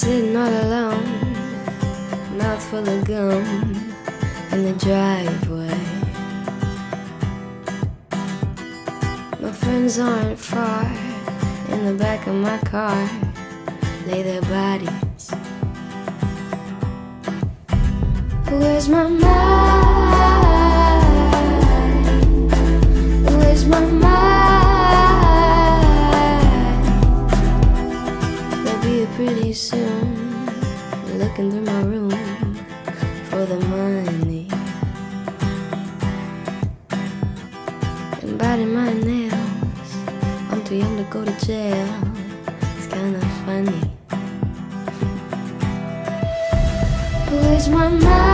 Sitting all alone, mouth full of gum in the driveway. My friends aren't far in the back of my car, lay their bodies. Where's my mind? Soon, looking through my room for the money. And biting my nails, I'm too young to go to jail. It's kinda funny. Where's my mind?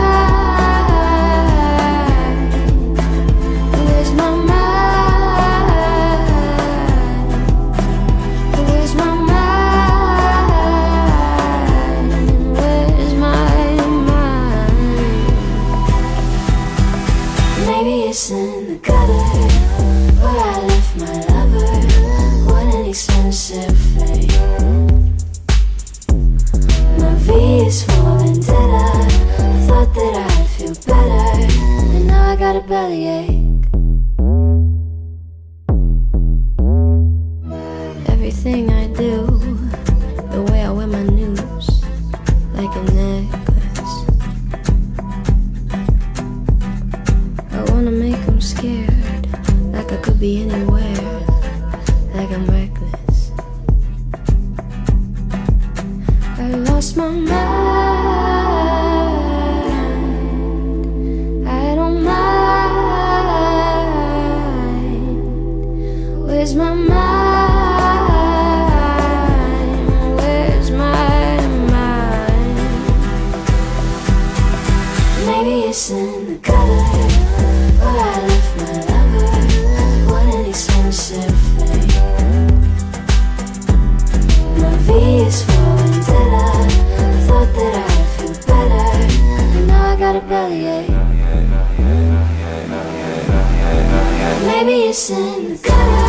In the gutter where I left my lover. What an expensive fate. My V is for vendetta. I thought that I'd feel better, and now I got a bellyache. Everything I do, got a bellyache. Maybe it's in the gutter